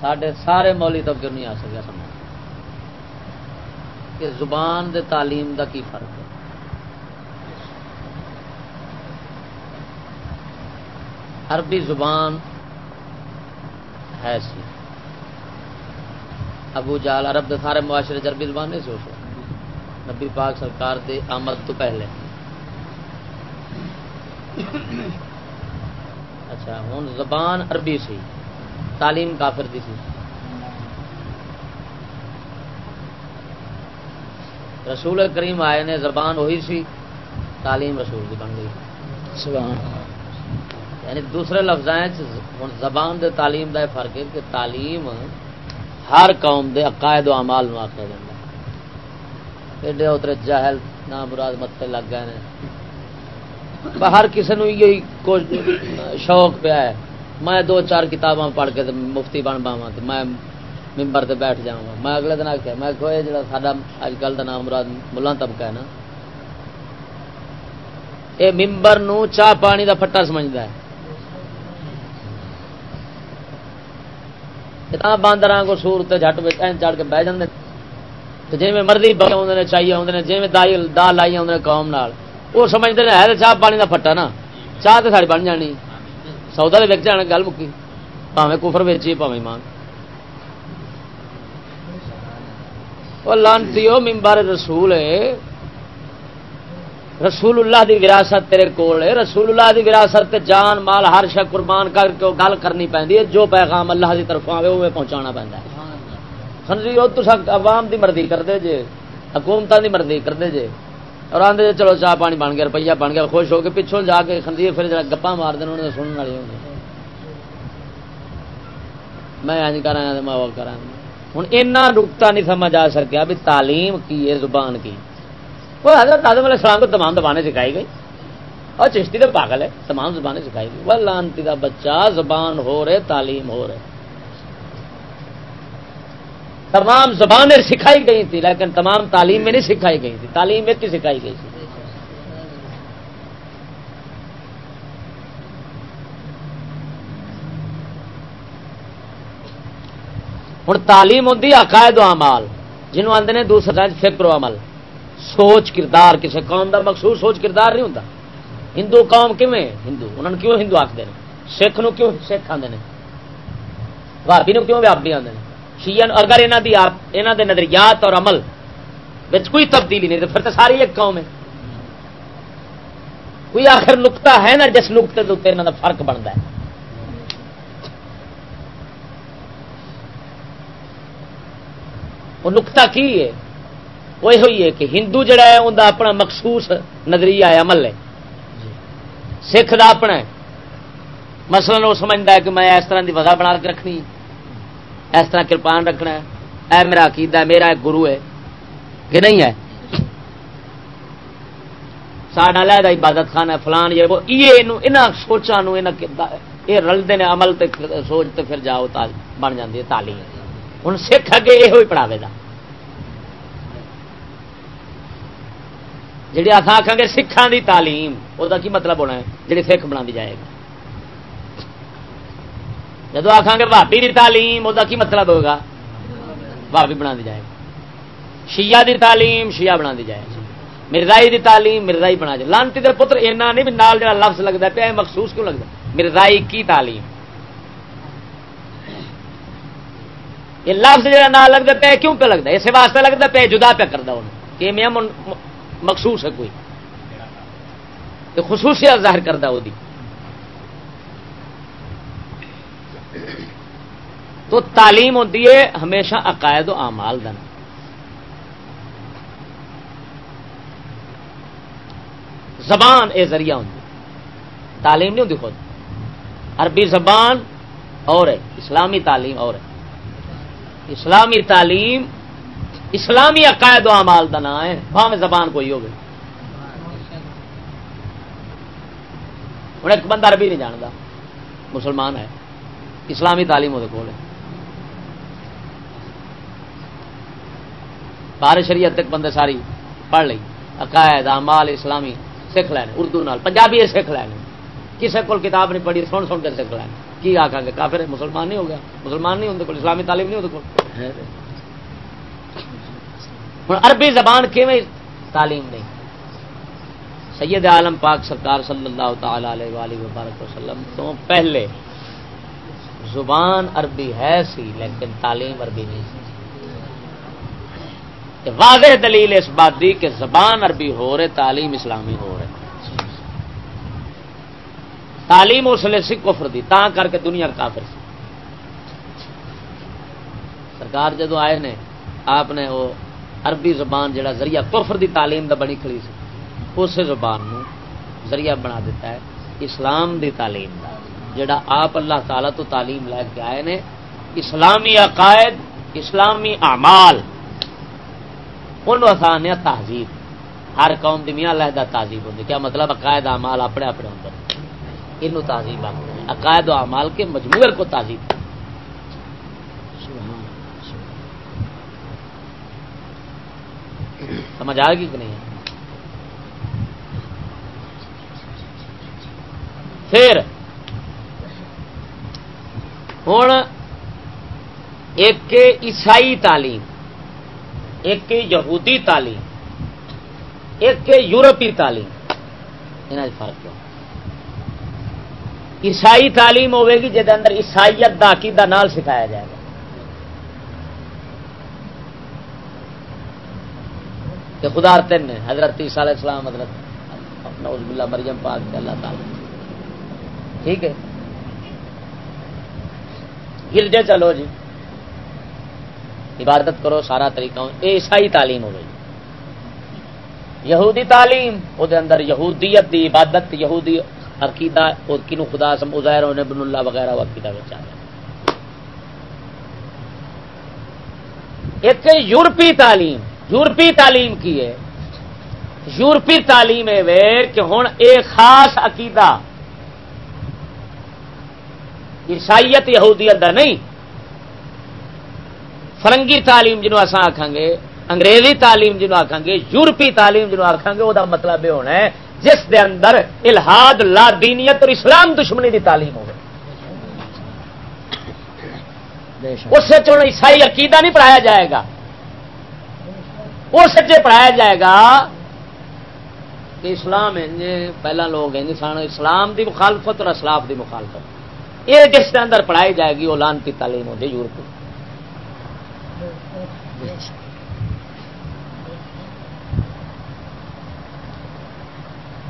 سڈے سارے مولی طبقے نہیں آ سکیا سمجھ؟ کہ زبان دے تعلیم دا کی فرق ہے؟ عربی زبان ہے سی۔ ابو جال عرب دے سارے معاشرے عربی زبان نہیں سوچو نبی پاک سرکار دے آمد تو پہلے۔ اچھا ہوں زبان عربی سی۔ تعلیم کافر دی سی رسول کریم آئے نے زبان وہی سی تعلیم رسول کی بن گئی۔ یعنی دوسرے لفظ زبان دے تعلیم دا فرق ہے کہ تعلیم ہر قوم دے عقائد و امال نو آخیا جا ایڈے اترے جہل نہ مراد متے لگ گئے ہر کسی نو یہی شوق پیا ہے۔ میں دو چار کتاباں پڑھ کے مفتی بن پاوا میں ممبر سے بیٹھ جاؤں گا میں اگلے دن آخیا میں کہ جا سا اج کل کا نام مراد ملان طبقہ ہے نا، یہ ممبر نو چاہ پانی دا پٹا سمجھتا ہے۔ باندر کو سور جٹ چڑھ کے بہ جاتے جی مرضی آدھے چاہیے آدھے جی دال لائی آدھے قوم نال، وہ سمجھتے ہیں ہے چاہ پانی دا پٹا نا، چاہ تو ساری بن جانی۔ سودا تو وک جانا، گل مکی۔ پاوے کفر ویچی پاوے مان لانتی ممبر رسول ہے۔ رسول اللہ دی وراثت تیرے کول ہے۔ رسول اللہ دی وراثت جان، مال، ہر شا قربان کر کے گل کرنی پی جو پیغام اللہ دی طرف آئے وہ پہنچانا پہنتا ہے۔ خنزی وہ تو عوام دی مرضی کرتے جے حکومت دی مرضی کرتے جے۔ اور آدھے چلو چاہ پانی بن گیا، روپیہ بن گیا، خوش ہو کے پچھوں جا کے خنزیر پھر جا گپا مار دیں انہوں نے سننے والے ہوں میں اج کرا ماں باپ کرا ہوں اینا نکتا نہیں سمجھ آ سکیا بھی تعلیم کی ہے زبان کی۔ وہ حضرت آدم علیہ السلام کو تمام زبانیں سکھائی گئی۔ اور چشتی تو پاگل ہے، تمام زبانیں سکھائی گئی۔ وہ لانتی کا بچہ، زبان ہو رہے، تعلیم ہو رہے۔ تمام زبانیں سکھائی گئی تھی لیکن تمام تعلیم میں نہیں سکھائی گئی تھی۔ تعلیم میں کی سکھائی گئی تھی؟ ہوں تعلیم ہوتی عقائد و امال جنوب آدھے نے دوسرا فکر و عمل۔ سوچ کردار کسی قوم کا مخصوص سوچ کردار نہیں ہوتا ہندو قوم کیویں؟ ہندو۔ انہوں نے کیوں ہندو آخر سکھ نو کیوں سکھ آتے ہیں بھابی نو کیوں ویابی آتے ہیں شیئن اگر یہاں دی یہاں دے نظریات اور عمل بچ کوئی تبدیلی نہیں تو پھر تو ساری ایک قوم ہے۔ کوئی آخر نقطہ ہے نا جس نقطے کے اتنے یہاں کا فرق بنتا ہے؟ وہ نقطہ کی ہے؟ وہ یہ ہوئی ہے کہ ہندو جڑا ہے انہیں اپنا مخصوص نظریہ ہے عمل ہے۔ سکھ کا اپنا مسئلہ وہ سمجھتا ہے کہ میں اس طرح کی وزا بنا کے رکھنی اس طرح کرپان رکھنا ہے۔ اے میرا عقیدہ، میرا ایک گرو ہے۔ کہ نہیں ہے؟ ساڈا لہدا عبادت خانہ ہے، فلان یہ وہ، یہ سوچا یہ رلتے ہیں عمل تے سوچ تے پھر جاؤ بن جاتی ہے، تعلیم۔ ہوں سکھ اگے یہ پڑھاوے گا۔ جی اصا آخان گے سکھان دی تعلیم وہ کی مطلب ہونا ہے؟ جی سکھ بنا دی جائے گا جب آخان گے بھابی کی تعلیم وہ کی مطلب ہوگا بھابی بنا دی جائے گا شیعہ دی تعلیم شیعہ بنا دی جائے گی مرزائی دی تعلیم مرزائی بنا جائے لانتی دے پتر اینا نہیں نال جڑا لفظ لگتا پیا مخصوص کیوں لگتا مرزائی کی تعلیم یہ لفظ جڑا نہ لگتا پیا کیوں پہ لگتا ہے اسی واسطے لگتا پیا جدا پہ کرتا انہوں کہ میں مخصوص ہے کوئی خصوصیات ظاہر کرتا وہ تو تعلیم ہوتی ہے ہمیشہ عقائد و اعمال دن۔ زبان اے ذریعہ ہوتی تعلیم نہیں ہوتی خود۔ عربی زبان اور ہے، اسلامی تعلیم اور ہے۔ اسلامی تعلیم، اسلامی عقائد و اعمال کا نام ہے وہاں زبان کوئی ہوگی۔ ہوں ایک بندہ عربی نہیں جانتا مسلمان ہے۔ اسلامی تعلیم وہ کو بار شریعت تک بندے ساری پڑھ لی عقائد امال اسلامی سیکھ لینے اردو نال، پنجابی سیکھ لینے کسی کو کتاب نہیں پڑھی، سن سن کے سیکھ لینے کی آخا گے؟ کافر مسلمان نہیں ہو گیا۔ مسلمان نہیں ہوں اسلامی تعلیم نہیں ہوں عربی زبان کیویں تعلیم نہیں؟ سید عالم پاک سرکار صلی اللہ تعالی علیہ وآلہ وبارک وسلم تو پہلے زبان عربی ہے سی، لیکن تعلیم عربی نہیں سی۔ واضح دلیل اس بات دی کہ زبان عربی ہو رہے، تعلیم اسلامی ہو رہے۔ تعلیم اس لیے سی کفر دی تا کر کے دنیا کافر سی۔ سرکار جدو آئے نے، آپ نے وہ عربی زبان جڑا ذریعہ کفر دی تعلیم دا بنی کھڑی سی اس زبان نو ذریعہ بنا دیتا ہے اسلام دی تعلیم دا، جڑا آپ اللہ تعالی تو تعلیم لے کے آئے نے۔ اسلامی عقائد، اسلامی اعمال۔ آسان ہے، تہذیب۔ ہر قوم کی میاں لہدہ تہذیب ہوتی کیا مطلب عقائد اعمال اپنے اپنے اندر یہ تہذیب آتے ہیں عقائد و اعمال کے مجموعے کو تہذیب۔ سمجھ آ گئی کہ نہیں؟ پھر ہوں ایک عیسائی تعلیم۔ ایک یہودی تعلیم، ایک یورپی تعلیم۔ یہاں فرق کیا عیسائی تعلیم ہوے گی جہد اندر عیسائیت کا عقیدہ نال سکھایا جائے گا۔ کہ خدا تین حضرت عیسیٰ علیہ السلام، حضرت نوز باللہ مریم پاک کے اللہ تعالی۔ ٹھیک ہے؟ گرجے چلو جی۔ عبادت کرو، سارا طریقہ یہ عیسائی تعلیم ہو گئی۔ یہودی تعلیم، وہ اندر یہودیت دی عبادت، یہودی عقیدہ کنو خدا سم ازیر بن اللہ وغیرہ وہ عقیدہ بچا ایک یورپی تعلیم یورپی تعلیم کی ہے؟ یورپی تعلیم ہے کہ ہوں ایک خاص عقیدہ۔ عیسائیت یہودیت دا نہیں۔ فرنگی تعلیم جنوب اصا آخان گے انگریزی تعلیم جنوب آخان گے یورپی تعلیم جنوب آخان گے وہ مطلب یہ ہونا ہے جس دے اندر الہاد لا دینیت اور اسلام دشمنی دی تعلیم ہو اس عیسائی عقیدہ نہیں پڑھایا جائے گا۔ اس پڑھایا جائے گا کہ اسلام پہلا لوگ سن اسلام دی مخالفت اور اسلاف دی مخالفت۔ یہ جس کے اندر پڑھائی جائے گی وہ لانتی تعلیم ہوتی یورپ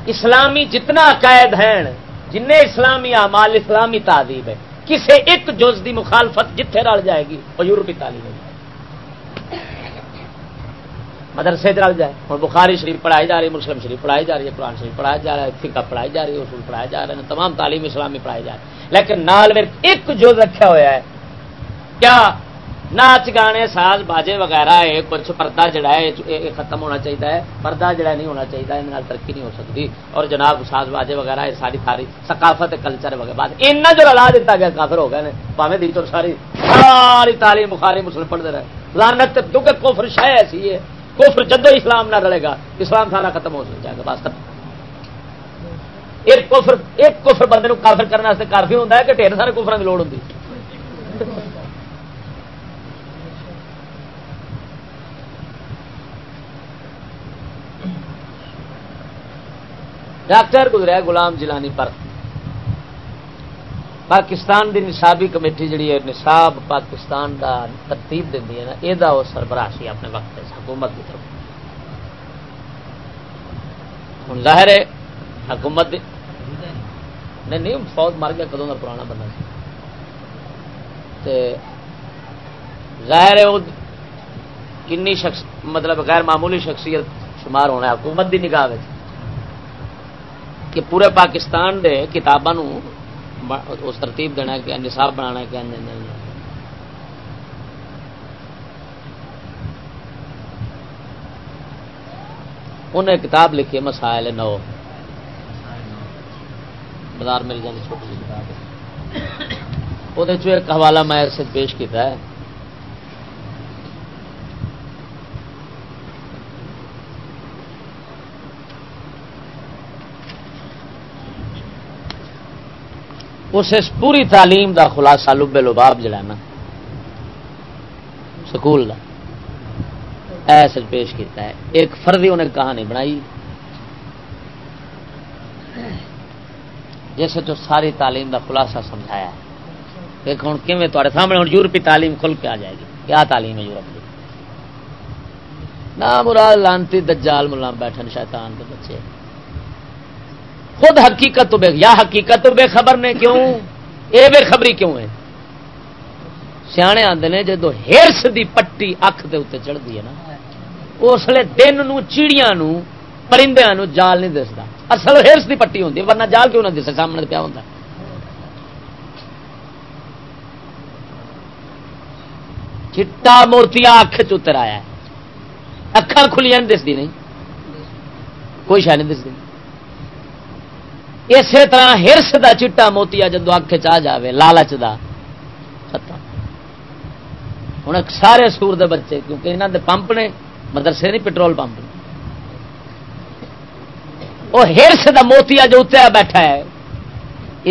اسلامی جتنا عقائد ہیں جن اسلامی اعمال، اسلامی تعظیم ہے کسی ایک جز دی مخالفت جتھے رل جائے گی، وہ یورپی تعلیم مدرسے رل جائے۔ اور بخاری شریف پڑھائی جا رہی ہے، مسلم شریف پڑھائی جا رہی ہے، قرآن شریف پڑھایا جا رہا ہے، فقہ پڑھائی جا رہی ہے، اصول پڑھائے جا رہے ہیں، تمام تعلیم اسلامی پڑھائی جا رہے ہیں لیکن نال ایک جز رکھا ہوا ہے، کیا ناچ گانے، ساز باجے وغیرہ ہے کچھ پردہ جڑا ہے ختم ہونا چاہیے پردہ جڑا نہیں ہونا چاہیے ان ترقی نہیں ہو سکتی۔ اور جناب، ساز باجے وغیرہ ہے ساری ساری ثقافت کلچر وغیرہ۔ ان جو لا دیتا گیا، کافر ہو گئے پاوے دی تو ساری ساری تعلیم بخاری، مسلم پڑھتے رہے۔ لانت کیونکہ کوفر شہ ایسی ہے۔ کوفر جدو اسلام نہ رلے گا، اسلام سارا ختم ہو جائے گا، بس ایک کوفر ایک کوفر بندے کافر کرنے کافی ہوتا ہے کہ ڈھیر سارے کوفر کی لوڑ ہوتی ڈاکٹر گزرا گلام جلانی پر۔ پاکستان دی نصابی کمیٹی جڑی ہے، نصاب پاکستان دا ترتیب دینی ہے نا یہ سربراہ سی اپنے وقت حکومت کی طرف۔ ہوں ظاہر ہے، حکومت نہیں نہیں، فوج مر گیا، کدوں کا پرانا بندہ سی؟ ظاہر ہے وہ کنی شخص مطلب غیر معمولی شخصیت شمار ہونا ہے، حکومت کی نگاہ کہ پورے پاکستان دے کتابوں اس ترتیب دینا کہ نصاب بنا کہ انہیں کتاب لکھی مسائل نو۔ بازار مل جانی چھوٹی کتاب۔ وہ ایک حوالہ میں پیش کیا ہے۔ اس اس پوری تعلیم دا خلاصہ لبے لباب جڑا نا، سکول کا ایس پیش کیتا ہے۔ ایک فردی انہیں کہانی بنائی۔ جس جو ساری تعلیم دا خلاصہ سمجھایا ہے۔ ایک ہوں کیون تے سامنے ہوں یورپی تعلیم کھل کے آ جائے گی۔ کیا تعلیم ہے یورپ کی نہ مراد لانتی دجال ملا بیٹھن شیطان کے بچے۔ خود حقیقت تو بے یا حقیقت تو بے خبر نے کیوں؟ اے بے خبری کیوں ہے؟ سیانے آتے ہیں جدو ہرس دی پٹی اکھ دے اتنے چڑھتی ہے نا، اس لیے دن نو، چیڑیاں نو پرندے نو جال نہیں دستا اصل ہرس دی پٹی ہوتی ورنہ جال کیوں نہ دسے سامنے پیا ہوتا چٹا موتیا اکھ چتر آیا اکھان کھلیاں نہیں دستی نہیں؟ کوئی شاید نہیں دستی اسی طرح ہرس دا چٹا موتیا جدو اکھ چ جائے لالچ دا۔ ختم۔ ہوں سارے سور دے بچے، کیونکہ یہاں دے پمپ نے، مدرسے نہیں پٹرول پمپ وہ ہرس دا موتیا جو اتیا بیٹھا ہے،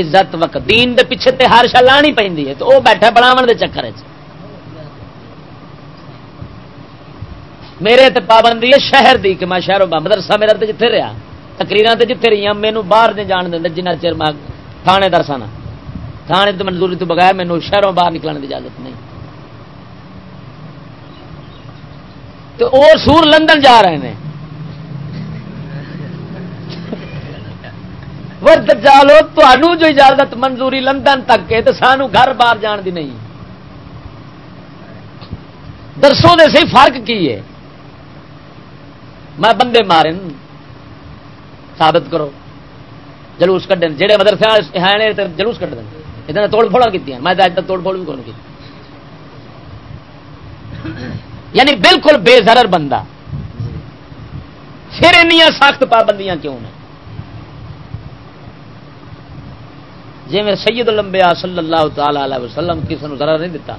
عزت وقت، دین دے پیچھے تے ہر شا لانی پی تو وہ بیٹھا بناو دے چکر چ میرے تے پابندی ہے شہر دی، کہ میں شہروں مدرسہ میرا تے جتھے رہا تقریر تے جتھے رہی مینو باہر نہیں جان دیں جنہ چر میں تھانے درسا نا۔ تھانے تو منظوری تو بغیر مینو شہروں باہر نکلنے کی اجازت نہیں۔ تو وہ سور لندن جا رہے ہیں جالو تمہوں جو اجازت منظوری لندن تک ہے، تو سانو گھر باہر جان دی نہیں۔ درسو دے سی فرق کی ہے؟ میں بندے مارے ثابت کرو۔ جلوس کھڈن جہے مدرسے ہیں جلوس کٹ دیں یہ توڑ پھوڑ کی میں اج تک توڑ پھوڑ بھی کون کی یعنی بالکل بے زرر بندہ۔ پھر ان سخت پابندیاں کیوں نے؟ جی میں سید لمبیا صلی اللہ تعالی علیہ وسلم کسی نے ذرا نہیں دیتا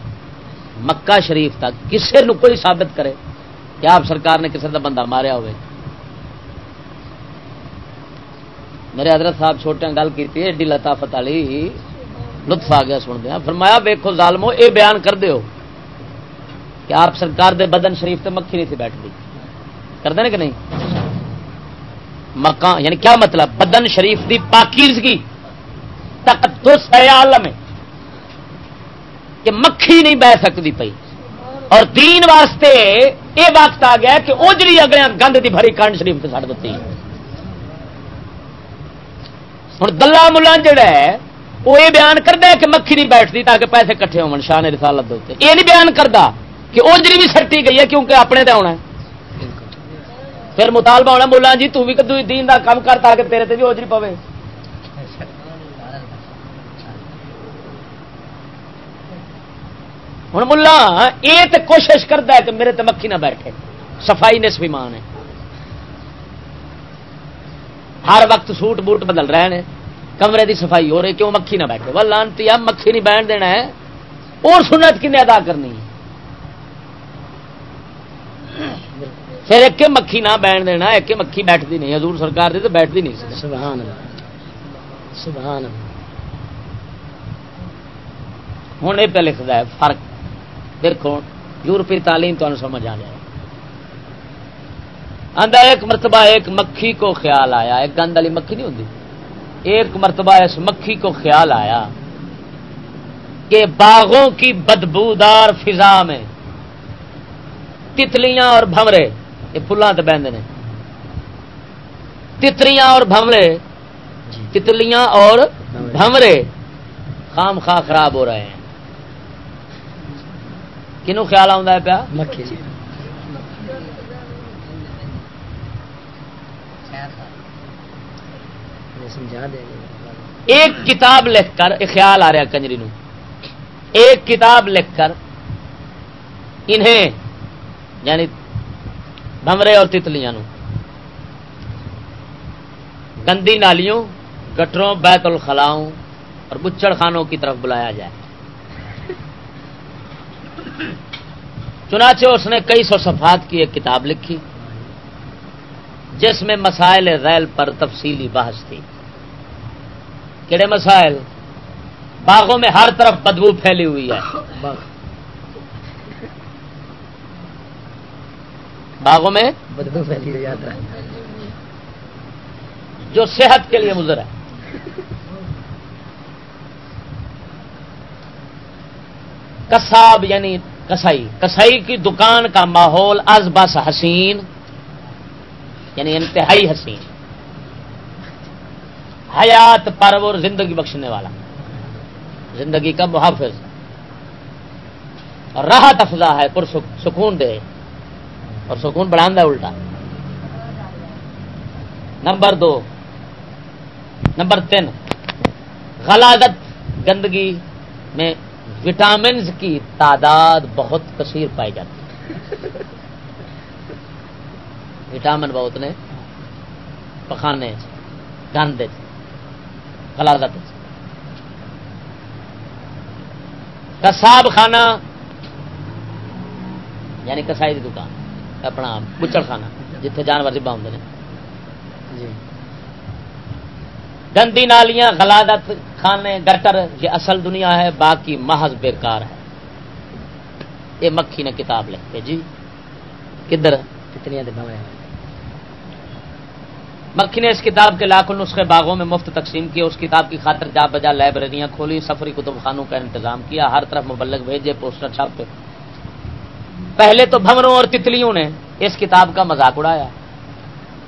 مکہ شریف تک کسی نے کوئی ثابت کرے کہ آپ سرکار نے کسی کا بندہ ماریا ہوئے۔ میرے حضرت صاحب چھوٹے گل کی ایڈی لطافت والی لطف آ گیا سن دیا فرمایا ویکو ظالمو، اے بیان کر دیو کہ آپ سرکار دے بدن شریف تے مکھی نہیں تھی بیٹھ دی کر کہ نہیں؟ مکان یعنی کیا مطلب؟ بدن شریف دی پاکیزگی، تقدس ہے عالم ہے؟ کہ مکھی نہیں بہ سکتی پئی۔ اور دین واسطے یہ وقت آ گیا کہ وہ جی اگلے گند کی بھری کانڈ شریف سے چڑھ دیتی ہوں دلہ ملا جڑا ہے، وہ یہ بیان کرتا ہے کہ مکھی نہیں بیٹھتی تاکہ پیسے کٹھے ہو شاہ نے رسالت دے یہ نہیں بیان کرتا کہ اجری بھی سٹی گئی ہے، کیونکہ اپنے تے ہونا ہے۔ پھر مطالبہ ہونا ملا جی تھی کدو دین دا کام کر تاکہ تیرے تے بھی اجری پوے۔ ہوں ملا یہ تو کوشش کرتا ہے کہ میرے تو مکھی نہ بیٹھے۔ صفائی نصف ایمان ہے۔ ہر وقت سوٹ بوٹ بدل رہے ہیں۔ کمرے دی صفائی ہو رہی کیوں مکھی نہ بیٹھے؟ وہ لانتی اب مکھی نہیں بہن دینا ہے۔ اور سنت کن ادا کرنی ہے۔ پھر ایک مکھی نہ بہن دینا ایک مکھی بیٹھتی نہیں حضور سرکار دی تو بیٹھتی نہیں سبحان سبحان ہوں یہ پہ لکھتا ہے فرق۔ دیکھو یورپی تعلیم تو سمجھ آ جائے۔ آدھا ایک مرتبہ ایک مکھی کو خیال آیا۔ ایک گند والی مکھی نہیں ہوتی ایک مرتبہ اس مکھی کو خیال آیا کہ باغوں کی بدبودار فضا میں تتلیاں اور بھمرے یہ پلان تو بہن نے۔ تتلیاں اور بھمرے جی۔ تتلیاں اور بھمرے خام خواہ خراب ہو رہے ہیں۔ کنو خیال آتا پیا؟ ایک کتاب لکھ کر خیال آ رہا کنجری نو۔ ایک کتاب لکھ کر انہیں یعنی بمرے اور تتلیاں نو۔ گندی نالیوں گٹروں بیت الخلاؤں اور بچڑ خانوں کی طرف بلایا جائے۔ چنانچہ اس نے کئی سو صفحات کی ایک کتاب لکھی۔ جس میں مسائل ریل پر تفصیلی بحث تھی۔ کہڑے مسائل؟ باغوں میں ہر طرف بدبو پھیلی ہوئی ہے۔ باغوں میں بدبو پھیلی ہوئی جو صحت کے لیے مضر ہے۔ کساب یعنی کسائی۔ کسائی کی دکان کا ماحول از بس حسین۔ یعنی انتہائی حسین۔ حیات پرور زندگی بخشنے والا۔ زندگی کا محافظ۔ اور راحت افزا ہے پر سکون دے۔ اور سکون بڑھا ہے الٹا۔ نمبر دو۔ نمبر تین۔ غلادت گندگی میں وٹامنز کی تعداد بہت کثیر پائی جاتی۔ ہے وٹامن بہت نے پخانے گند غلادت کساب خانہ یعنی کسائی کی دکان اپنا بچڑ خانہ جتنے جانور جبا ہوں جی۔ گندی نالیاں غلادت کھانے گٹر یہ اصل دنیا ہے باقی محض بیکار ہے۔ یہ مکھی نے کتاب لکھتے جی۔ کدھر؟ کتنی مکھی نے اس کتاب کے لاکھوں نسخے باغوں میں مفت تقسیم کیے اس کتاب کی خاطر جا بجا لائبریریاں کھولی سفری کتب خانوں کا انتظام کیا ہر طرف مبلک بھیجے پوسٹر چھاپے۔ پہلے تو بھمروں اور تتلیوں نے اس کتاب کا مذاق اڑایا۔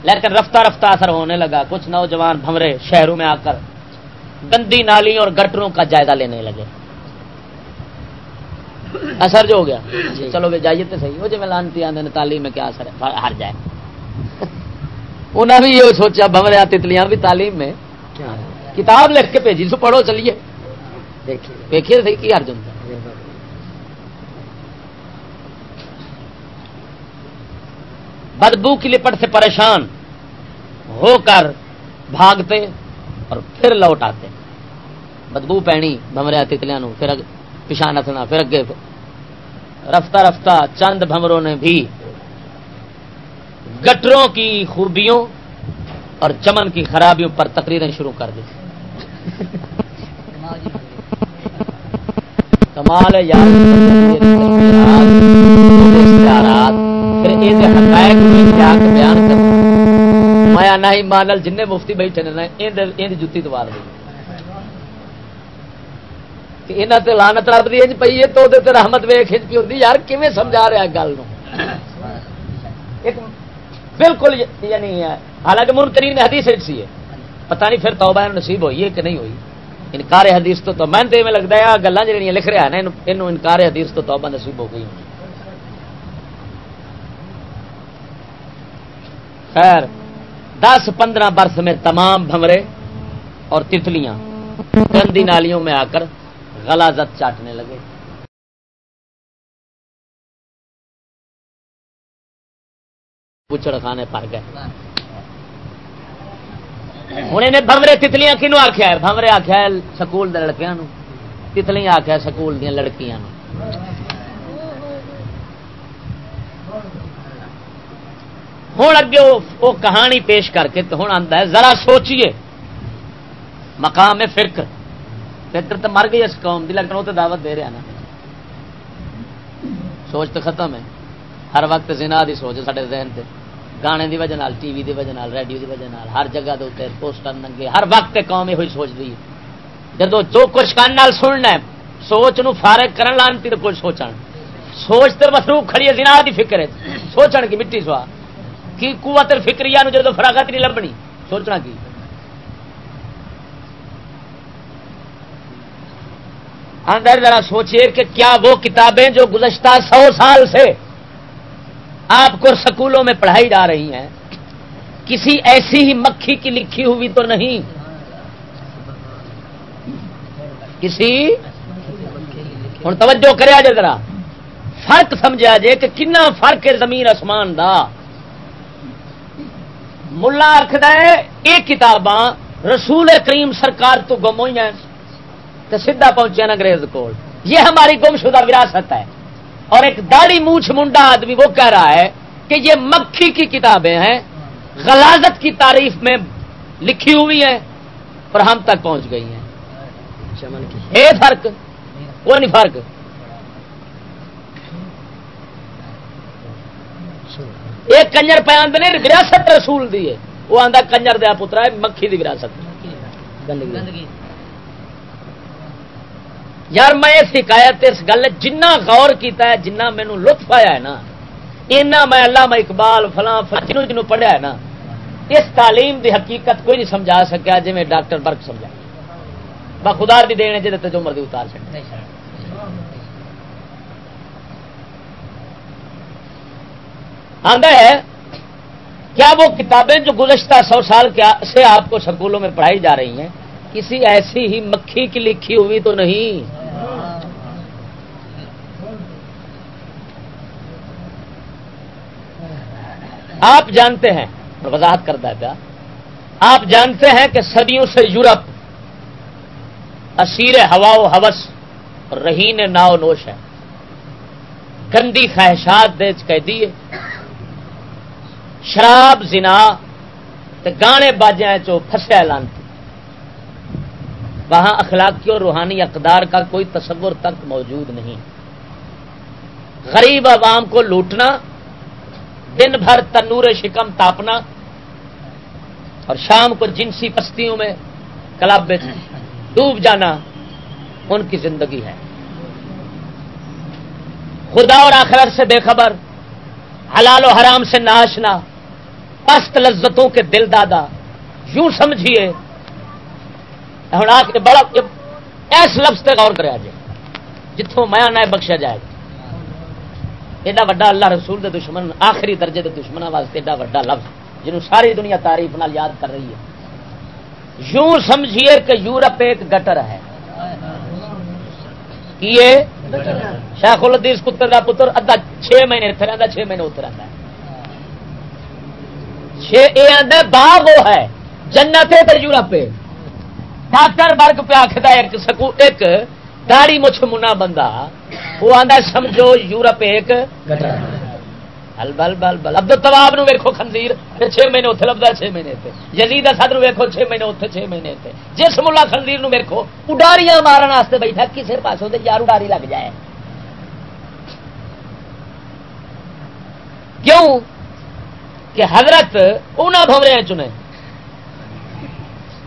لیکن رفتہ رفتہ اثر ہونے لگا کچھ نوجوان بھمرے شہروں میں آ کر گندی نالیوں اور گٹروں کا جائزہ لینے لگے۔ اثر جو ہو گیا۔ جی۔ چلو بھائی جائیے تو صحیح ہو جی میں لانتی آدھے تعلیم میں کیا اثر ہے ہر جائے۔ انہیں بھی یہ سوچا بھمرے تتلیاں بھی تعلیم میں۔ کتاب لکھ کے بھیجی سو پڑھو چلیے۔ دیکھیے۔ صحیح کی ارجن بدبو کی لپٹ سے پریشان ہو کر بھاگتے اور پھر لوٹ آتے۔ بدبو پینی بمریا تتلیاں پھر پچھا نسنا پھر اگے رفتہ رفتہ چند بمروں نے بھی گٹروں کی خوبیوں اور چمن کی خرابیوں پر تقریریں شروع کر دی۔ کمال ہے یار۔ بیان کر مایا نہ ہی مانل جن مفتی بیٹھے نے جتی دوار دی۔ یہاں سے لانت رب دی پی ہے، تو رحمت ویخ پی ہوتی یار کیون سمجھا رہا گل بالکل یعنی حالانکہ منکرین نے حدیث سی ہے۔ پتہ نہیں پھر توبہ نصیب ہوئی ہے کہ نہیں ہوئی۔ انکار حدیث تو میں تو میں لگتا ہے گلیں جہاں لکھ رہا ہے نا یہ انکار حدیث تو توبہ نصیب ہو گئی۔ خیر، دس پندرہ برس میں تمام بھمرے اور تتلیاں گندی نالیوں میں آ کر غلازت چاٹنے لگے۔ پچڑ خانے پر گئے۔ ہوں انہیں بمرے تتلیاں کنو آخیا بمرے آخیا سکول لڑکیاں تتلیاں آخیا سکول دیا لڑکیاں ہوں اگے وہ کہانی پیش کر کے ہوں آتا ہے، ذرا سوچیے۔ مقام ہے فکر۔ فکر تو مر گئی اس قوم کی لیکن وہ تو دعوت دے رہا نا۔ سوچ تو ختم ہے۔ ہر وقت زنا دی سوچ سارے ذہن سے گانے دی وجہ ٹی وی دی وجہ ریڈیو دی وجہ ہر جگہ دے پوسٹر ننگے۔ ہر وقت قوم یہ سوچ رہی ہے۔ جب جو کچھ کان سننا ہے، سوچ نو فارغ کرن لانتی تو کچھ سوچن۔ سوچ تو مسروخ کھڑی ہے، زنا دی فکر ہے۔ سوچن کی مٹی سوا۔ کی قوت فکری جب فراغت نہیں لبنی، سوچنا کی؟ اندر جی، ذرا سوچئے کہ کیا وہ کتابیں جو گزشتہ سو سال سے آپ کو سکولوں میں پڑھائی جا رہی ہیں، کسی ایسی ہی مکھی کی لکھی ہوئی تو نہیں۔ کسی؟ ہوں، توجہ کرے جائے ذرا۔ فرق سمجھا جائے کہ کنا فرق ہے زمین آسمان دا۔ ملا آخد یہ کتاباں، رسول کریم سرکار تو گم ہوئی ہیں۔ تو سیدھا پہنچے نا انگریز کو یہ ہماری گم شدہ وراثت ہے۔ اور ایک داڑھی مونچھ منڈا آدمی وہ کہہ رہا ہے کہ یہ مکھی کی کتابیں ہیں، غلازت کی تعریف میں لکھی ہوئی ہیں اور ہم تک پہنچ گئی ہیں۔ یہ فرق، وہ نہیں فرق۔ ایک کنجر پہ آدھے وراثت رسول دی ہے۔ وہ آتا کنجر دیا پترا ہے، مکھی دی وراثت۔ یار میں اس حکایت اس گل جنہ غور کیتا ہے جنہ مینو لطف آیا ہے نا اینا میں اللہ میں اقبال فلاں جنوں جنوں پڑھیا ہے نا اس تعلیم دی حقیقت کوئی نہیں سمجھا سکیا جی میں ڈاکٹر برک سمجھا۔ با خدا بھی دینے جی جو مرضی اتار سکتے آدھا ہے کیا وہ کتابیں جو گزشتہ سو سال سے آپ کو سکولوں میں پڑھائی جا رہی ہیں؟ کسی ایسی ہی مکھی کی لکھی ہوئی تو نہیں۔ آپ جانتے ہیں وضاحت کرتا ہے آپ جانتے ہیں کہ صدیوں سے یورپ اسیر ہوا و حوث رہین ناؤ نوش ہے۔ گندی خواہشات دے دیے شراب، زنا گانے باجے چو پھسیا لانتی وہاں اخلاقی اور روحانی اقدار کا کوئی تصور تک موجود نہیں۔ غریب عوام کو لوٹنا، دن بھر تنور شکم تاپنا اور شام کو جنسی پستیوں میں کلب ڈوب جانا ان کی زندگی ہے۔ خدا اور آخرت سے بے خبر، حلال و حرام سے ناشنا پست لذتوں کے دل دادا، یوں سمجھیے ہوں آ کے بڑا ایس لفظ سے غور کرے جائے۔ جتوں میاں نہ بخشا جائے۔ ایڈا وا اللہ رسول دے دشمن، آخری درجے دے دشمنوں واسطے ایڈا وا لفظ، جنہوں ساری دنیا تعریف نال یاد کر رہی ہے۔ یوں سمجھیے کہ یورپ ایک گٹر ہے۔ شیخ الدیس پتر کا پتر ادھا چھ مہینے اتنے رہتا چھ مہینے اتر رہتا ہے۔ چھ باغ وہ ہے، جنت ہے پر یورپ ڈاکٹر برگ پہ آخر ایک سکو ایک داڑی مچھ منا بندہ۔ وہ آتا سمجھو یورپ ایک بل بل بل بل۔ ابد تباب نو ویکو خنزیر پھر چھ مہینے اتنے لگتا چھ مہینے اتنے جزید اسد نو ویکو چھ مہینے اتنے چھ مہینے اتنے جس ملا خنزیر نو ویکو اڈاریاں مارن واسطے بیٹھا کسی پاس ہوتے یار اڈاری لگ جائے۔ کیوں؟ کہ حضرت انہوں بھورے چنے۔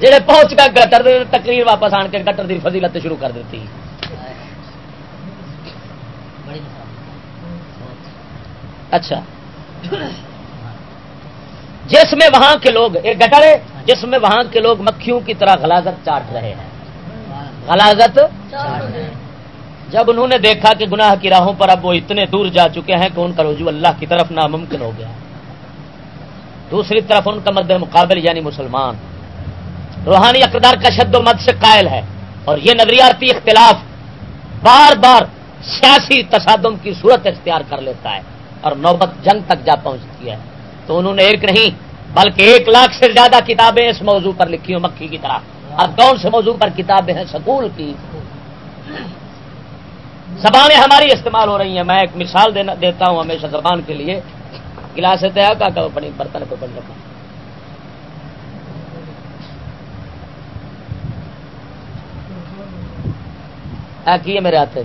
جہے پہنچ کر گٹر تقریر واپس آن کے گٹر کی فضیلت شروع کر دیتی۔ اچھا۔ جس میں وہاں کے لوگ ایک گٹر ہے جس میں وہاں کے لوگ مکھیوں کی طرح غلازت چاٹ رہے ہیں۔ غلازت جب انہوں نے دیکھا کہ گناہ کی راہوں پر اب وہ اتنے دور جا چکے ہیں کہ ان کا رجوع اللہ کی طرف ناممکن ہو گیا۔ دوسری طرف ان کا مد مقابل یعنی مسلمان۔ روحانی اقدار کا شد و مد سے قائل ہے اور یہ نظریاتی اختلاف بار بار سیاسی تصادم کی صورت اختیار کر لیتا ہے اور نوبت جنگ تک جا پہنچتی ہے۔ تو انہوں نے ایک نہیں، بلکہ ایک لاکھ سے زیادہ کتابیں اس موضوع پر لکھی ہوں مکھی کی طرح۔ اب کون سے موضوع پر کتابیں ہیں؟ سکول کی۔ زبانیں ہماری استعمال ہو رہی ہیں۔ میں ایک مثال دینا دیتا ہوں ہمیشہ زبان کے لیے۔ گلاس تیا کا پڑی برتن کو پڑھ رکھا کی ہے میرے ہاتھ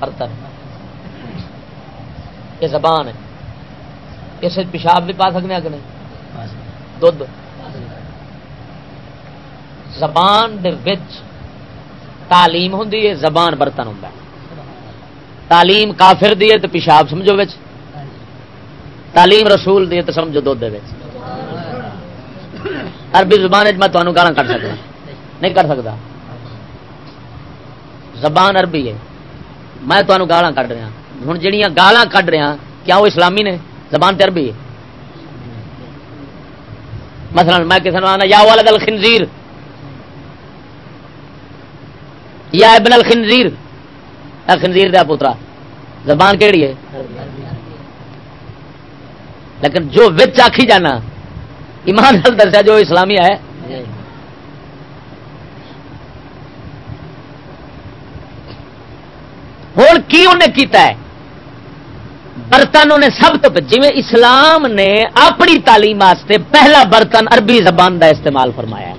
برتن۔ یہ زبان ہے۔ اس پیشاب بھی پا سکتے ہیں کہ نہیں؟ دھد زبان دے وچ تعلیم ہوں زبان برتن ہوں تعلیم کافر دی تو پیشاب سمجھو بچ تعلیم رسول دی تو سمجھو دھد عربی زبان میں تمہیں گالا کٹ سکتا نہیں کر سکتا زبان عربی ہے۔ میں تمہیں گالا کٹ رہا۔ ہوں جہیا گالا کھ رہا، کیا وہ اسلامی نے؟ زبان تر بھی مثلا میں کسی نے آنا یا والد الخنزیر۔ یا ابن الخنزیر۔ خنزیر دیا پوترا۔ زبان کہڑی ہے؟ لیکن جو وچ آخی جانا، ایمان دسیا جو اسلامی ہے ہوں کی انہیں کیتا ہے؟ برتن انہیں سب تو جی اسلام نے اپنی تعلیم واسطے پہلا برتن عربی زبان دا استعمال فرمایا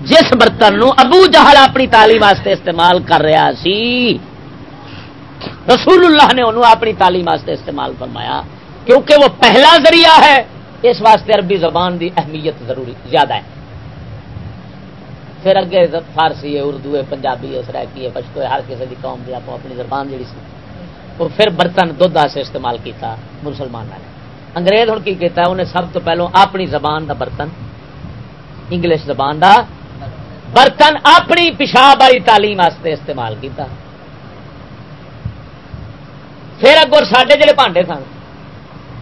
جس برتن نو ابو جہل اپنی تعلیم واسطے استعمال کر رہا سی رسول اللہ نے انہوں اپنی تعلیم واسطے استعمال فرمایا۔ کیونکہ وہ پہلا ذریعہ ہے، اس واسطے عربی زبان دی اہمیت ضروری زیادہ ہے۔ پھر اگے فارسی ہے، اردو ہے، پنجابی ہے سرائکی ہے، پشتو ہے، ہر کسی کی قوم کی آپ اپنی زبان جی سی۔ اور پھر برتن دھد سے استعمال کیتا مسلمان نے۔ انگریز ہوں کی کیتا ہے؟ انہیں سب تو پہلو اپنی زبان دا برتن انگلش زبان دا برتن اپنی پیشاب والی تعلیم واسطے استعمال کیتا۔ پھر اگو سڈے جڑے بانڈے سن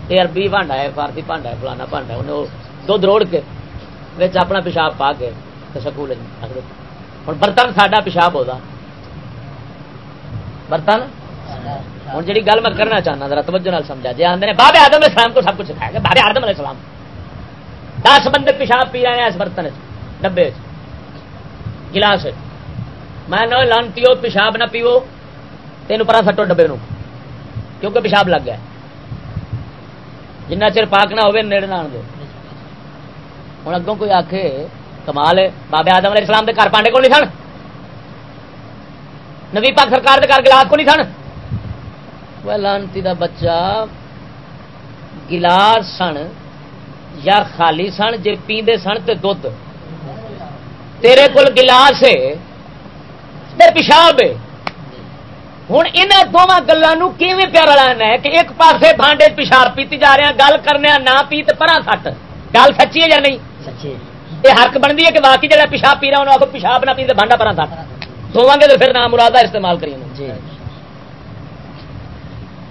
یہ اربی بانڈا ہے، فارسی بانڈا ہے، فلانا بانڈا ہے، انہیں دھد روڑ کے اپنا پیشاب پا کے سکول ہوں برتن ساڈا پیشاب ہوتا برتن؟ ہوں جی گل میں کرنا چاہنا، ذرا توجہ نال سمجھا۔ جی آدھے بابے آدم علیہ السلام کو سب کچھ سکھایا گیا، بابے آدم علیہ السلام۔ دس بندے پیشاب پی رہے ہیں اس برتن ڈبے گلاس میں نہ لان پیو پیشاب نہ پیو تین پرا سٹو ڈبے نو کیونکہ پیشاب لگ گیا۔ جنہ چر پاک نہ ہوئے، نیڑے نہ آن دو۔ ہوں اگوں کوئی آخ کمال ہے۔ بابے آدم علیہ السلام دے گھر پانڈے کو نہیں سن۔ نبی پاک سرکار دے گھر گلاس کو نہیں سن۔ لانتی دا بچہ گلاس سن یا خالی سن جی پیندے سن تے دھد تیرے کول گلاس ہے پیشاب ہے۔ ہوں یہاں دونوں گلوں پیارا لانا ہے؟ کہ ایک پاسے بانڈے پیشاب پیتی جا رہے ہیں، گل کرنے نہ پی تو پرا سٹ۔ گل سچی ہے یا نہیں؟ سچی یہ حق بنتی ہے کہ باقی جگہ پیشاب پی رہا انہوں کو پیشاب نہ پیتے بانڈا پرا سٹ دونوں گے تو پھر نام مرادہ استعمال کریے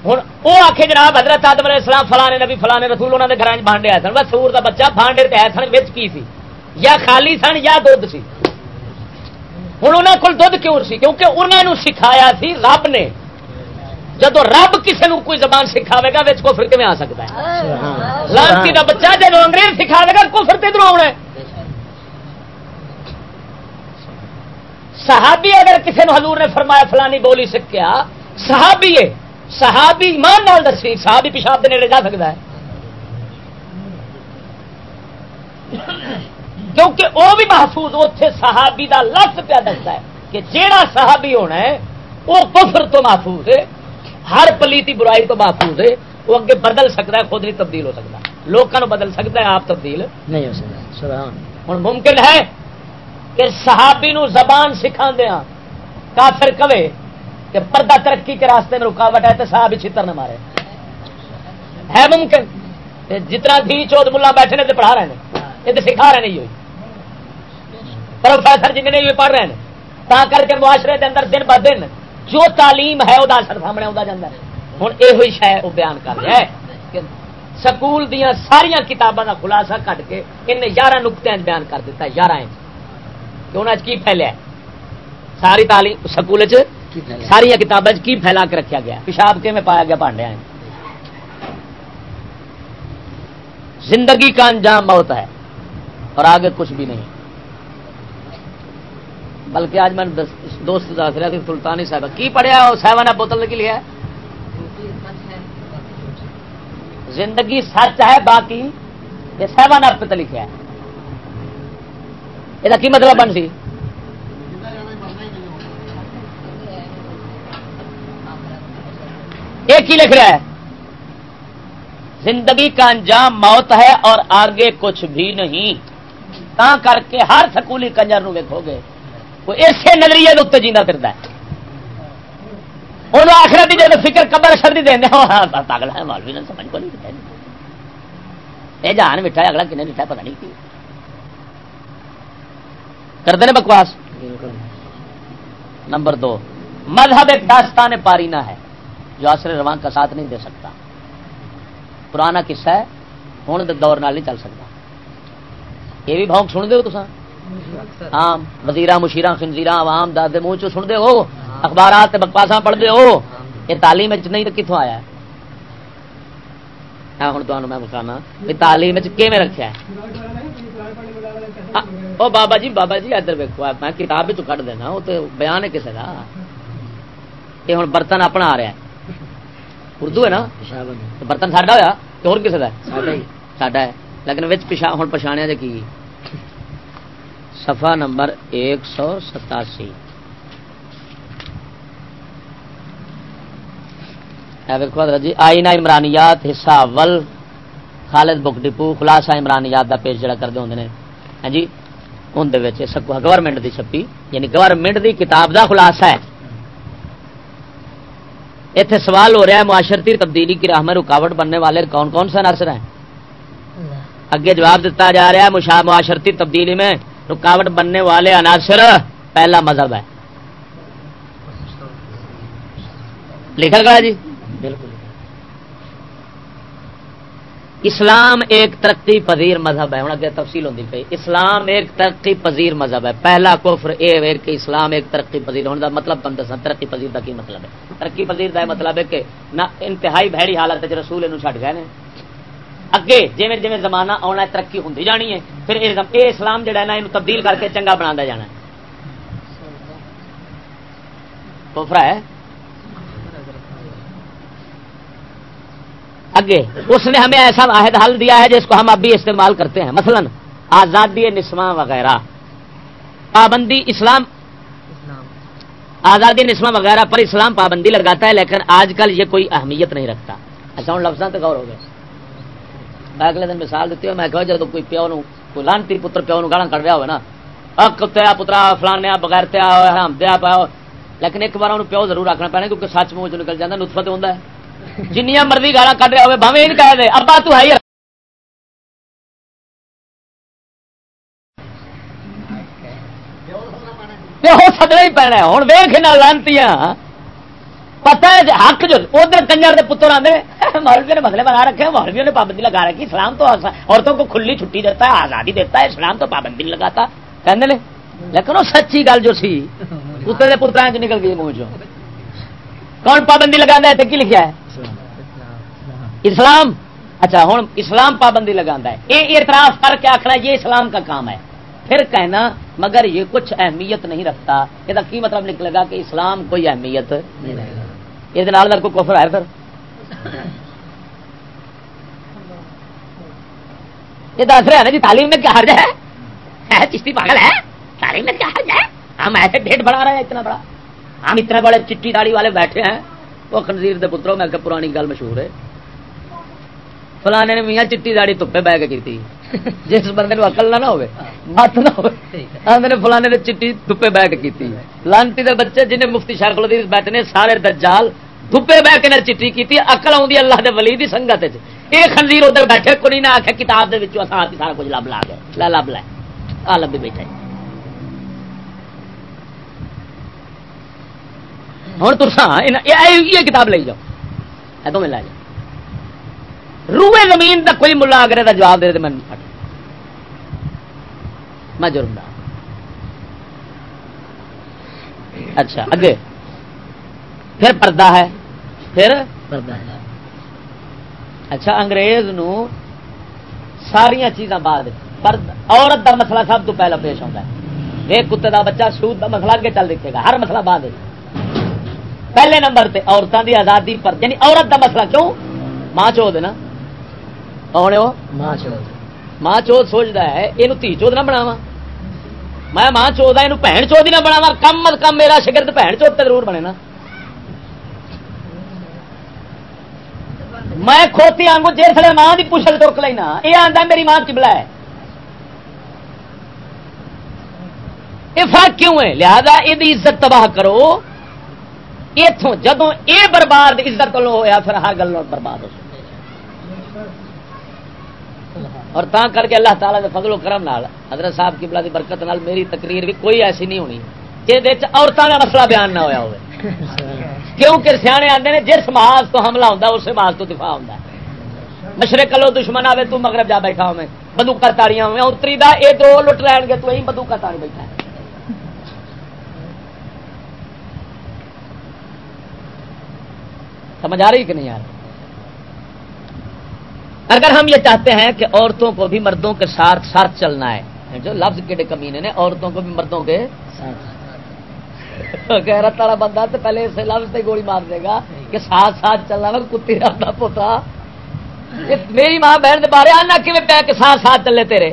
ہوں وہ آخ جناب حضرت آدم علیہ السلام فلانے نبی فلانے رسول انہوں نے گھر بانڈے آئے سن۔ بس سور کا بچہ بانڈے آئے سن بچ کی سی؟ یا خالی سن یا دھد سی؟ ہوں انہوں کو دھد کیوں سی؟ کیونکہ انہوں نے سکھایا سی رب نے۔ جب رب کسی نے کوئی زبان سکھاوے گا بچ کفر کم آ سکتا ہے؟ لانسی کا بچہ جب انگریز سکھاوے گا کفر تو ادھر آنا صحابی اگر کسی نے حضور نے فرمایا فلانی بولی سکیا صحابی ہے۔ صحابی ایمان نال دسی صحابی پیشاب کے نیڑے جا سکتا ہے۔ کیونکہ وہ بھی محفوظ اتنے صحابی دا لفظ پیا دستا ہے کہ جیڑا صحابی ہونا ہے وہ کفر تو محفوظ ہے ہر پلیتی برائی تو محفوظ ہے وہ اگے بدل سکتا ہے خود نہیں تبدیل ہو سکتا لوگوں بدل سکتا ہے آپ تبدیل نہیں ہو سکتا ہوں ممکن ہے کہ صحابی نو زبان سکھا دیا ہاں۔ کافر کبے کہ پردہ ترقی کے راستے میں رکاوٹ ہے تو صحابی چھتر نہ مارے۔ ہے ممکن؟ جتنا دھی چود ملا بیٹھے نے تو پڑھا رہے ہیں یہ تو سکھا رہے نہیں ہوئی پروفیسر جن نے پڑھ رہے ہیں تا کر کے معاشرے کے اندر دن ب دن جو تعلیم ہے وہ اثر سامنے آتا جا ہوں یہ شہ وہ بیان کر رہا ہے سکول دیا ساریا کتابوں کا خلاصہ کٹ کے انہیں یارہ نقطے بیان کر دیتا یارہ کہ انہیں کی پھیلیا ساری تعلیم سکول ساریا کتابیں کی پھیلا کے رکھا گیا پیشاب کے میں پایا گیا پانڈیا زندگی کا انجام بہت ہے اور آگے کچھ بھی نہیں۔ بلکہ آج میں دوست دس رہا تھی سلطانی صاحب کی پڑھیا سیون بوتل کے لیے زندگی سچ ہے باقی یہ سیون اپ پہ لکھا ہے۔ یہ کی مطلب بن سی۔ ایک ہی لکھ رہا ہے۔ زندگی کا انجام موت ہے اور آگے کچھ بھی نہیں۔ تا کر کے ہر سکولی کنجر نو ویکو گے۔ وہ اسی نظریے کے اتنے جینا پھرتا ہے۔ ہوں آخر کی جب فکر قبر شردی دینا ہاں، تگڑا ہاں، ہے مالوی نے سمجھ کو نہیں یہ جان مٹھا اگلا کن مٹھا پتا نہیں کی۔ کرتے ہیں بکواس؟ نمبر دو، مذہب ایک داستان پارینہ ہے، جو اثر روان کا ساتھ نہیں دے سکتا۔ پرانا قصہ ہے ہوں دور نال نہیں چل سکتا۔ یہ بھی بھونک سن دے ہو تو ہاں وزیر مشیرا خنزیر عوام دے منہ چ سن دے ہو۔ اخبارات بکواسا پڑھتے ہو۔ یہ تعلیم نہیں تو کتوں آیا؟ ہاں، ہوں تمہیں میں بکانا تعلیم رکھا وہ بابا جی بابا جی ادھر ویکو میں کتاب کٹ دینا وہ تو بیان ہے کسی کا یہ ہوں برتن اپنا آ رہا ہے۔ اردو ہے نا؟ برتن ساڈا ہوا تو اور کسی کا ساڈا ہے۔ لیکن پچھا ہوں پچھاڑیا جی کی؟ صفحہ نمبر ایک سو ستاسی۔ جی آئینہ عمرانیات حصہ اول خالد بک ڈپو خلاصہ عمرانیات کا پیج جڑا کرتے ہوں ہاں جی؟ اندر گورنمنٹ کی چھپی یعنی گورنمنٹ کی کتاب کا خلاصہ ہے۔ اتنے سوال ہو رہا ہے معاشرتی تبدیلی کی راہ میں رکاوٹ بننے والے کون کون سے نرسر ہیں؟ اگے جواب دیتا جا رہا ہے معاشرتی تبدیلی میں رکاوٹ بننے والے عناصر پہلا مذہب ہے۔ لکھا گیا جی؟ بالکل۔ اسلام ایک ترقی پذیر مذہب ہے۔ اگے تفصیل ہوتی پی اسلام ایک ترقی پذیر مذہب ہے۔ پہلا کفر اے کہ اسلام ایک ترقی پذیر۔ ہونے کا مطلب تم دسا ترقی پذیر کا کی مطلب ہے؟ ترقی پذیر کا مطلب ہے کہ نہ انتہائی بہڑی حالت رسول یہ چڑھ گئے اگے جی جی زمانہ آنا ترقی ہوں جانی ہے، پھر یہ اسلام جہا ہے نا یہ تبدیل کر کے چنگا بنا جانا ہے۔ کفر ہے؟ اگے، اس نے ہمیں ایسا واحد حل دیا ہے جس کو ہم اب بھی استعمال کرتے ہیں۔ مثلا، آزادی نسواں وغیرہ۔ پابندی اسلام۔ آزادی نسواں وغیرہ پر اسلام پابندی لگاتا ہے، لیکن آج کل یہ کوئی اہمیت نہیں رکھتا۔ اچھا ہوں لفظ تو غور ہو گئے۔ میں اگلے دن مثال دیتی ہوں، میں کہو جب کوئی پیو نو کوئی لانتی پتر پیو نو گالا کر رہا ہوا نا کتیا پترا، فلانے بغیر تیا دیا پاؤ۔ لیکن ایک بار انہوں پیو ضرور رکھنا پینا کیونکہ سچ منہ چ نکل جاتا نطفت ہوتا ہے۔ جنیا مرضی گالا کٹ رہا ہوئے بھاوے کہہ دے ابا تو ہے سدنا ہی پینا ہوں ویخ نہ لانتی پتا ہے حق جو ادھر کنجر کے پتر آتے مولویوں نے مسئلے بنا رکھے مولویوں نے پابندی لگا رکھی اسلام تو عورتوں کو کھلی چھٹی دیتا ہے آزادی دیتا ہے اسلام تو پابندی لگاتا کہنے لیکن وہ سچی گل جو سی پتر کے پترا چ نکل گئی منہ چ کون پابندی لگا ہے کی لکھا ہے اسلام؟ اچھا ہوں اسلام پابندی لگا ہے۔ یہ اعتراف کر کے آخنا یہ اسلام کا کام ہے۔ پھر کہنا، مگر یہ کچھ اہمیت نہیں رکھتا۔ یہ کی مطلب نکلے گا کہ اسلام کوئی اہمیت یہ کو کفر ہے پھر؟ یہ دس رہے ہیں جی تعلیم میں کیا حرج ہے؟ چشتی پاگل ہے؟ تعلیم میں کیا حرج ہے؟ ہم ایسے ڈیٹ بڑھا رہے ہیں، اتنا بڑا۔ ہم اتنے بڑے چٹی داڑی والے بیٹھے ہیں۔ وہ خنزیر دے پتروں میں پرانی گل مشہور ہے۔ فلانے نے میاں چٹی داڑی تپے بہ کے کی جس بندے اکل نہ ہوئے، مت نہ ہوئے فلانے نے چٹی دپے بہ کے کی لانتی دے بچے جنہیں مفتی شرک الدیز بیٹھے نے، سارے دجال دپے بہ کے چٹی کی اکل آدھی اللہ دے ولی دی سنگت یہ خنزیر ادھر بیٹھے کوئی نہ آخیا کتاب کے سارا کچھ لب لا گیا لب لے۔ آ لبی بیٹھے۔ ہوں ترسا یہ کتاب لے جاؤ۔ تو میں لے جاؤ۔ روئے زمین کا کوئی ملا آگرے کا جواب دے دے میں میں جرم دا اچھا اگے۔ پھر پردہ ہے۔ پھر؟ پردہ ہے۔ اچھا انگریز نو ساریا چیزاں بعد۔ عورت دا مسئلہ سب تو پہلا پیش ہوتا ہے۔ ایک کتے دا بچہ سود دا مسئلہ اگے چل دیکھے گا۔ ہر مسئلہ بعد۔ پہلے نمبر تے عورتوں دی آزادی پر یعنی عورت دا مسئلہ کیوں؟ ماں چو دینا ماں چوت سوچتا ہے یہ تھی چوت نہ بناوا میں ماں چوت یہ بھن چوت ہی نہ بناوا کم از کم میرا شکر بھن چوت ضرور بنے نا میں کھوتی آنگو جس ماں کی پوچھل ترک لینا یہ آتا میری ماں چبلا ہے یہ فرق کیوں ہے لہذا یہ عزت تباہ کرو اتوں جدو یہ برباد عزت لو ہوا پھر ہر گل برباد ہو اور تا کر کے اللہ تعالیٰ کے فضل و کرم نال حضرت صاحب کی بلا کی برکت نال میری تقریر بھی کوئی ایسی نہیں ہونی۔ جہد عورتوں کا مسئلہ بیان نہ ہوا ہوئے۔ کیونکہ سیانے آتے ہیں جس محاذ تو حملہ ہوتا ہے اس محاذ تو دفاع ہوتا ہے۔ مشرق لو دشمن آئے تو مغرب جا بیٹھا ہوں بندوقہ تاڑیاں ہوئے اتری دا یہ دو لٹ لین گے تو یہی بندوقہ تاڑی بیٹھا ہے۔ سمجھ آ رہی کہ نہیں رہی؟ اگر ہم یہ چاہتے ہیں کہ عورتوں کو بھی مردوں کے ساتھ ساتھ چلنا ہے جو لفظ کے کمینے نے عورتوں کو بھی مردوں کے غیرت والا بندہ تو پہلے اسے لفظ سے گولی مار دے گا کہ ساتھ ساتھ چلنا میں کتی رہتا پوتا میری ماں بہن کے بارے آنا کہ پہ کہ ساتھ ساتھ چلے تیرے؟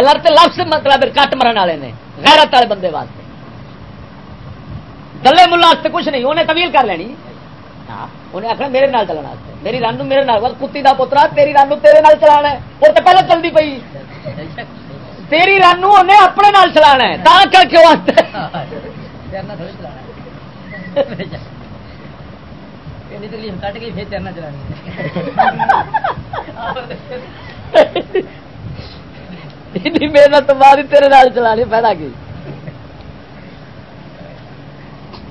لڑتے لفظ مطلب کٹ مرن والے نے غیرت والے بندے واسطے۔ دلے ملا کچھ نہیں انہیں طویل کر لینی۔ ہاں، انہیں آخر میرے نال چلنا میری رن میرے نال کتی کا پترا تیری رن تیرے نال چلا وہ تو پہلے چلتی پی تیری رن انہیں اپنے نال چلا کر کے واسطے۔ محنت بعد تیرے نال چلانی پیدا کی۔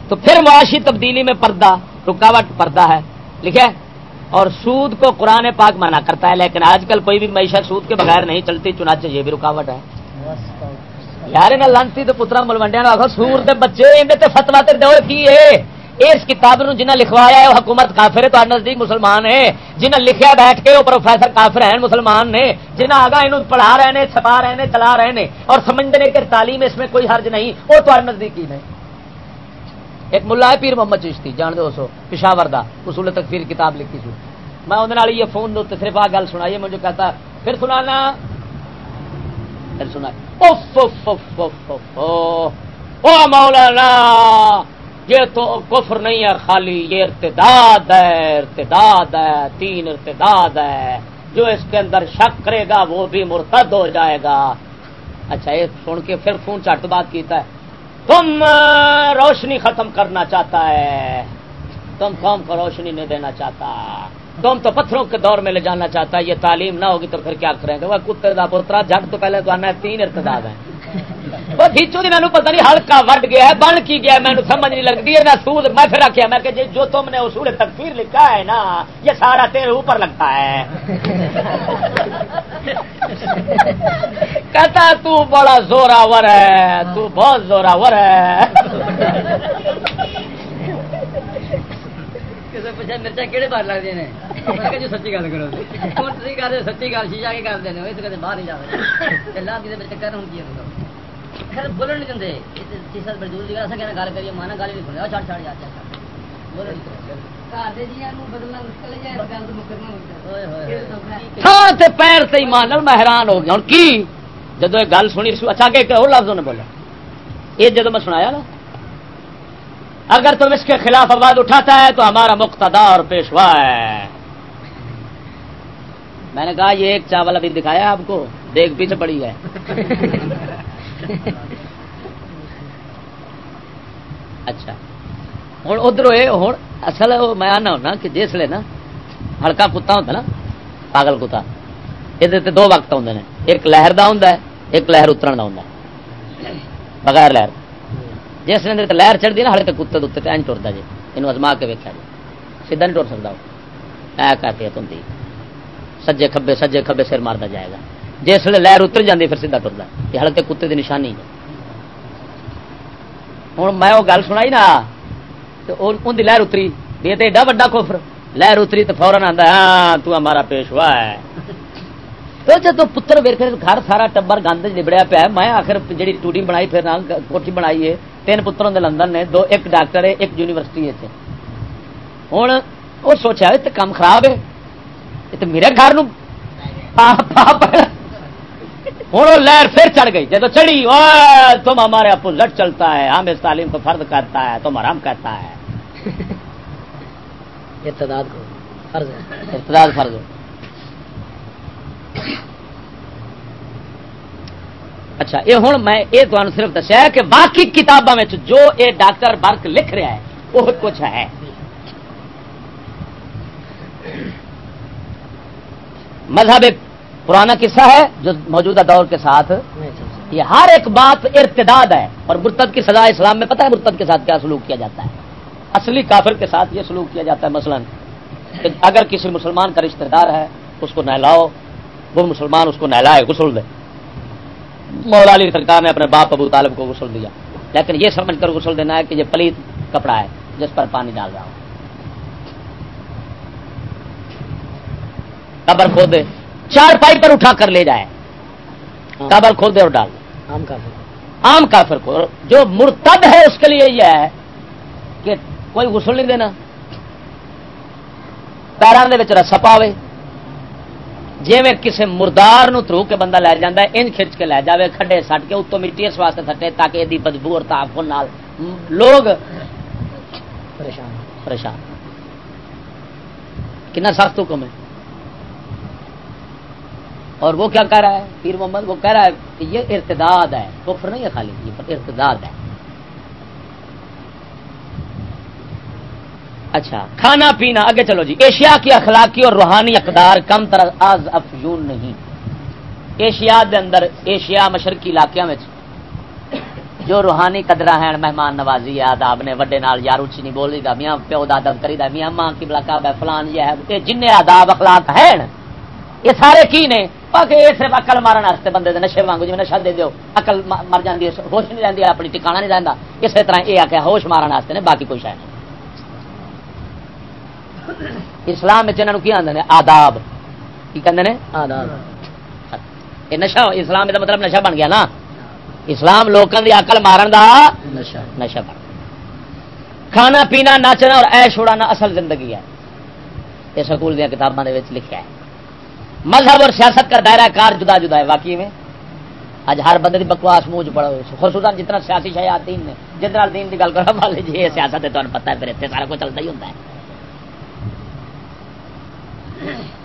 تو پھر معاشی تبدیلی میں پردہ رکاوٹ پردہ ہے۔ لکھے؟ اور سود کو قرآن پاک منع کرتا ہے، لیکن آج کل کوئی بھی معیشت سود کے بغیر نہیں چلتی، چنانچہ یہ بھی رکاوٹ ہے۔ یار لانتی تو پترا ملوڈیا سور کے بچے فتوا دور کی ہے؟ اس کتاب نو جنہیں لکھوایا ہے، وہ حکومت کافر ہے تو نزدیک مسلمان ہے۔ جنہیں لکھیا بیٹھ کے، وہ پروفیسر کافر ہیں، مسلمان نے۔ جنہیں آگا یہ پڑھا رہے ہیں چھپا رہے ہیں چلا رہے ہیں اور سمجھتے ہیں کہ تعلیم اس میں کوئی حرج نہیں، وہ تو نزدیک ہی نہیں۔ ایک ملا ہے پیر محمد چشتی، جان دو سو پشاور دا، اصول تکفیر کتاب لکھی سو۔ میں اندر یہ فون دو صرف آ گل سنائی مجھے کہتا پھر سنانا۔ پھر سنا مولانا، یہ تو کفر نہیں ہے، خالی یہ ارتداد ہے ارتداد ہے، تین ارتداد ہے۔ جو اس کے اندر شک کرے گا، وہ بھی مرتد ہو جائے گا۔ اچھا یہ سن کے پھر فون چٹ بات کیتا ہے۔ تم روشنی ختم کرنا چاہتا ہے۔ تم قوم کو روشنی نہیں دینا چاہتا۔ تم تو پتھروں کے دور میں لے جانا چاہتا ہے، یہ تعلیم نہ ہوگی تو پھر کیا کریں گے؟ وہ کتے دا پترا، جھٹ تو پہلے تو آنا تین ارتداد ہیں۔ وہ کھیچو دی مینو پتہ نہیں ہلکا وڈ گیا ہے، بن کی گیا مینو سمجھ نہیں لگتی۔ ہے نہ سود، میں پھر رکھا میں کہ جی جو تم نے اصول تکفیر لکھا ہے نا، یہ سارا تیرے اوپر لگتا ہے۔ کہتا تو بڑا زوراور ہے، تو بہت زوراور ہے۔ مرچا کہڑے بار لگتے ہیں سچی گل کرو سچی گل شیشا کے کرتے ہیں باہر نہیں جاتے لا کی چکر ہوں کی بولن نہیں دے گل کریے مانا گل نہیں چھڑ چھڑ جاتے پیر سے مان میں حیران ہو گیا ہوں کی جدو یہ گل سنی اچھا کہ لفظوں نے بولا یہ جدو میں سنایا نا اگر تم اس کے خلاف آواز اٹھاتا ہے تو ہمارا مقتدا اور پیشوا ہے۔ میں نے کہا، یہ ایک چاول ابھی دکھایا آپ کو، دیکھ پیچھے پڑی ہے۔ اچھا۔ ہوں ادھر ہوں اصل میں آنا ہونا کہ جسے نا ہلکا کتا ہوتا نا، پاگل کتا یہ دو وقت آتے ہیں ایک لہر کا ہوں ایک لہر اتر کا ہوں بغیر لہر۔ جس نے لہر چڑھتی نا ہلکے کتے دے این ٹرتا جی۔ یہ ازما کے ویکیا جی۔ سیدا نہیں ٹر سکتا وہ۔ کیفیت ہوں سجے کبے سجے کبے سر مارتا جائے گا۔ جس ویل لہر اتر جاتی پھر سیدا ٹرتا یہ ہلکے کتے کی نشانی ہے۔ ہوں میں وہ گل سنائی نا تو ان کی لہر اتری۔ یہ تو ایڈا وا کوفر لہر اتری تو فورن آتا ہاں تو ہمارا پیشوا ہے۔ تو جب پتر ویخ گھر سارا ٹبر گند لبڑیا پیا میں آخر جی ٹوٹی بنائی پھر کوٹھی بنائی ہے تین پتر ہوں لندن نے دو ایک ڈاکٹر ہے ایک یونیورسٹی ہے ہوں وہ سوچا یہ کام خراب ہے۔ یہ تو میرے گھر ہوں لہر پھر چڑھ گئی۔ جب چڑھی تم ہمارے آپ لٹ چلتا ہے۔ ہم اس تعلیم کو فرد کرتا ہے تم آرام کرتا ہے۔ ارتداد فرض ارتداد فرض اچھا یہ ہوں میں یہ تمہیں صرف دسیا کہ باقی کتابوں میں جو یہ ڈاکٹر برک لکھ رہا ہے، وہ کچھ ہے۔ مذہب ایک پرانا قصہ ہے جو موجودہ دور کے ساتھ۔ یہ ہر ایک بات ارتداد ہے اور مرتد کی سزا اسلام میں پتہ ہے مرتد کے ساتھ کیا سلوک کیا جاتا ہے۔ اصلی کافر کے ساتھ یہ سلوک کیا جاتا ہے، مثلا کہ اگر کسی مسلمان کا رشتہ دار ہے، اس کو نہلاؤ، وہ مسلمان اس کو نہلائے، غسل دے۔ مولا علی سرکار نے اپنے باپ ابو طالب کو غسل دیا۔ لیکن یہ سمجھ کر غسل دینا ہے کہ یہ پلیت کپڑا ہے جس پر پانی ڈال رہا ہوں۔ قبر دے چار پائی پر اٹھا کر لے جائے۔ قبر دے اور ڈال۔ عام کافر کو۔ جو مرتد ہے اس کے لیے یہ ہے کہ کوئی غسل نہیں دینا۔ پیروں کے رسا پاوے جی میں کسی مردار نو ترو کے بندہ لے جانا ہے ان کھچ کے لے جاوے، کھڈے سٹ کے، اتوں مٹی اس واسطے سٹے تاکہ یہ بدبو اور تافن نال۔ لوگ پریشان پریشان۔ کنا سخت حکم ہے۔ اور وہ کیا کہہ رہا ہے؟ پیر محمد، وہ کہہ رہا ہے کہ یہ ارتداد ہے، کفر نہیں ہے خالی، یہ ارتداد ہے۔ اچھا کھانا پینا، آگے چلو جی۔ ایشیا کی اخلاقی اور روحانی اقدار کم طرح آز افیون نہیں۔ ایشیا دے اندر، ایشیا مشرقی علاقے میں جو روحانی قدر ہیں، مہمان نوازی ہے آداب نے، وڈے نال یار اچھی نہیں بولی دا، میاں پیو دا ادب کری دا، میاں ماں کی بلا ہے فلان یہ ہے۔ جن آداب اخلاق ہیں۔ یہ سارے کی نے؟ یہ صرف اقل مارن واسطے بندے دے نشے وانگو جی نشا دے دیو۔ اقل مر جاتی ہے، ہوش نہیں رہتی اپنی ٹکانا نہیں رہتا اسی طرح یہ آ کے ہوش مارن واسطے نے، باقی کوئی شاید نہیں۔ اسلام کی آدھے آداب۔ کی کہتے ہیں آداب۔ یہ نشا اسلام کا مطلب نشا بن گیا نا۔ اسلام لوگوں کی اقل مارن کا نشا بن کھانا پینا نچنا اور ایش اڑانا اصل زندگی ہے۔ یہ سکول دیا کتابوں کے لکھا ہے۔ مذہب اور سیاست کا دائرہ کار جدا جدا ہے۔ واقعی میں اج ہر بندے کی بکواس منہ پڑا خصوصاً جتنا سیاسی شاید دین نے جتنا دین کی گل کرا مان لیجیے یہ سیاست ہے تمہیں پتا ہے پھر اتنے سارا کچھ چلتا ہی ہوتا ہے